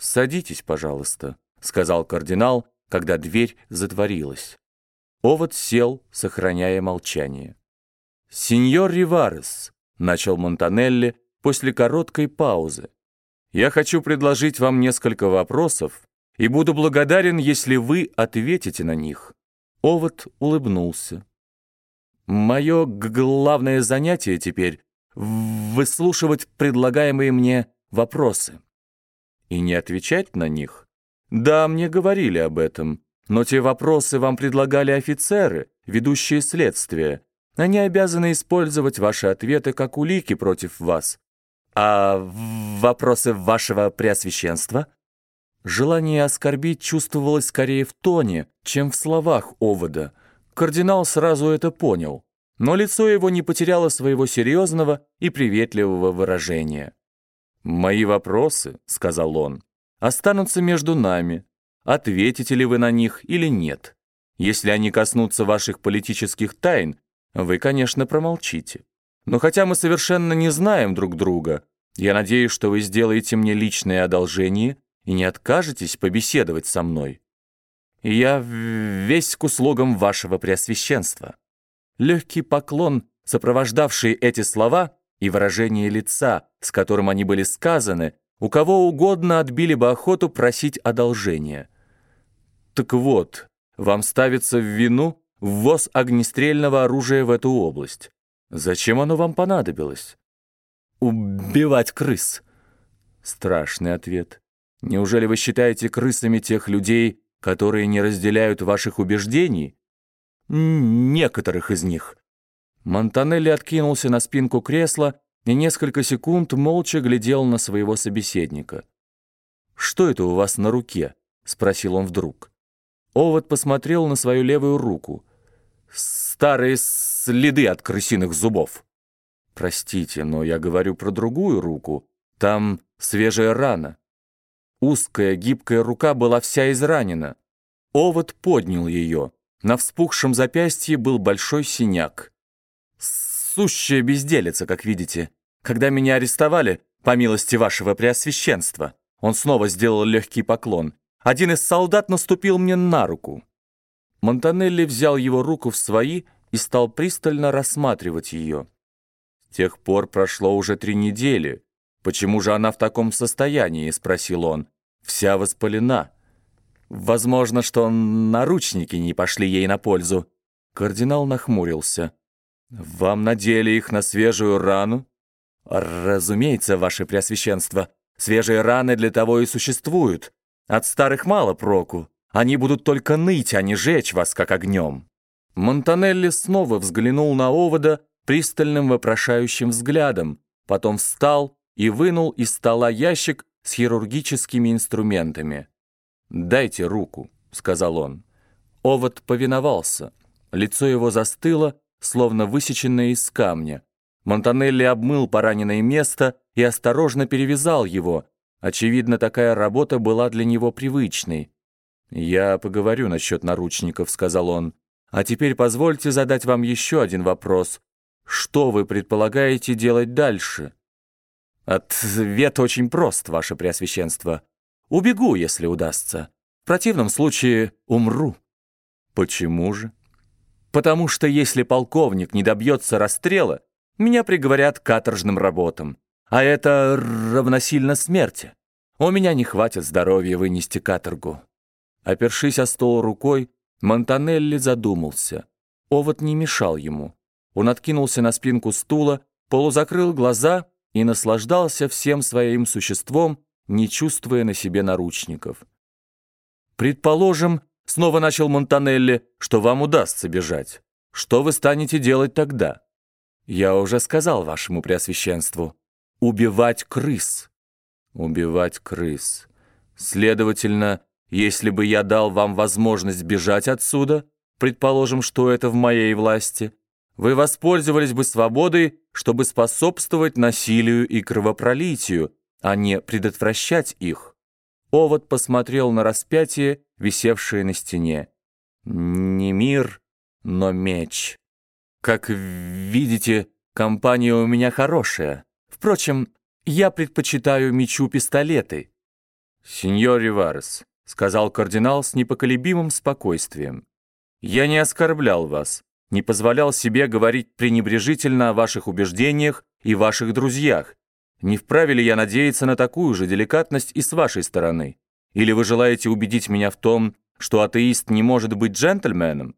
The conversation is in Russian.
«Садитесь, пожалуйста», — сказал кардинал, когда дверь затворилась. Овод сел, сохраняя молчание. «Сеньор Риварес», — начал Монтанелли после короткой паузы, «я хочу предложить вам несколько вопросов и буду благодарен, если вы ответите на них». Овод улыбнулся. «Мое главное занятие теперь — выслушивать предлагаемые мне вопросы и не отвечать на них? Да, мне говорили об этом, но те вопросы вам предлагали офицеры, ведущие следствие. Они обязаны использовать ваши ответы как улики против вас. А вопросы вашего преосвященства? Желание оскорбить чувствовалось скорее в тоне, чем в словах овода. Кардинал сразу это понял, но лицо его не потеряло своего серьезного и приветливого выражения. «Мои вопросы, — сказал он, — останутся между нами. Ответите ли вы на них или нет? Если они коснутся ваших политических тайн, вы, конечно, промолчите. Но хотя мы совершенно не знаем друг друга, я надеюсь, что вы сделаете мне личное одолжение и не откажетесь побеседовать со мной. Я весь к услугам вашего преосвященства». Легкий поклон, сопровождавший эти слова, и выражение лица, с которым они были сказаны, у кого угодно отбили бы охоту просить одолжения. Так вот, вам ставится в вину ввоз огнестрельного оружия в эту область. Зачем оно вам понадобилось? Убивать крыс. Страшный ответ. Неужели вы считаете крысами тех людей, которые не разделяют ваших убеждений? Некоторых из них. Монтанелли откинулся на спинку кресла и несколько секунд молча глядел на своего собеседника. «Что это у вас на руке?» — спросил он вдруг. Овод посмотрел на свою левую руку. «Старые следы от крысиных зубов». «Простите, но я говорю про другую руку. Там свежая рана». Узкая, гибкая рука была вся изранена. Овод поднял ее. На вспухшем запястье был большой синяк. Сущая безделица, как видите. Когда меня арестовали, по милости вашего преосвященства, он снова сделал легкий поклон. Один из солдат наступил мне на руку. Монтанелли взял его руку в свои и стал пристально рассматривать ее. С тех пор прошло уже три недели. «Почему же она в таком состоянии?» — спросил он. «Вся воспалена». «Возможно, что наручники не пошли ей на пользу». Кардинал нахмурился. «Вам надели их на свежую рану?» «Разумеется, ваше преосвященство. Свежие раны для того и существуют. От старых мало проку. Они будут только ныть, а не жечь вас, как огнем». Монтанелли снова взглянул на овода пристальным вопрошающим взглядом, потом встал и вынул из стола ящик с хирургическими инструментами. «Дайте руку», — сказал он. Овод повиновался. Лицо его застыло, словно высеченное из камня. Монтанелли обмыл пораненное место и осторожно перевязал его. Очевидно, такая работа была для него привычной. «Я поговорю насчет наручников», — сказал он. «А теперь позвольте задать вам еще один вопрос. Что вы предполагаете делать дальше?» «Ответ очень прост, ваше преосвященство. Убегу, если удастся. В противном случае умру». «Почему же?» Потому что если полковник не добьется расстрела, меня приговорят к каторжным работам. А это равносильно смерти. У меня не хватит здоровья вынести каторгу». Опершись о стол рукой, Монтанелли задумался. Овод не мешал ему. Он откинулся на спинку стула, полузакрыл глаза и наслаждался всем своим существом, не чувствуя на себе наручников. Предположим, Снова начал Монтанелли, что вам удастся бежать. Что вы станете делать тогда? Я уже сказал вашему преосвященству. Убивать крыс. Убивать крыс. Следовательно, если бы я дал вам возможность бежать отсюда, предположим, что это в моей власти, вы воспользовались бы свободой, чтобы способствовать насилию и кровопролитию, а не предотвращать их. Овод посмотрел на распятие, висевшее на стене. Не мир, но меч. Как видите, компания у меня хорошая. Впрочем, я предпочитаю мечу пистолеты. «Сеньор Риварес», — сказал кардинал с непоколебимым спокойствием, «я не оскорблял вас, не позволял себе говорить пренебрежительно о ваших убеждениях и ваших друзьях. Не вправе ли я надеяться на такую же деликатность и с вашей стороны? Или вы желаете убедить меня в том, что атеист не может быть джентльменом?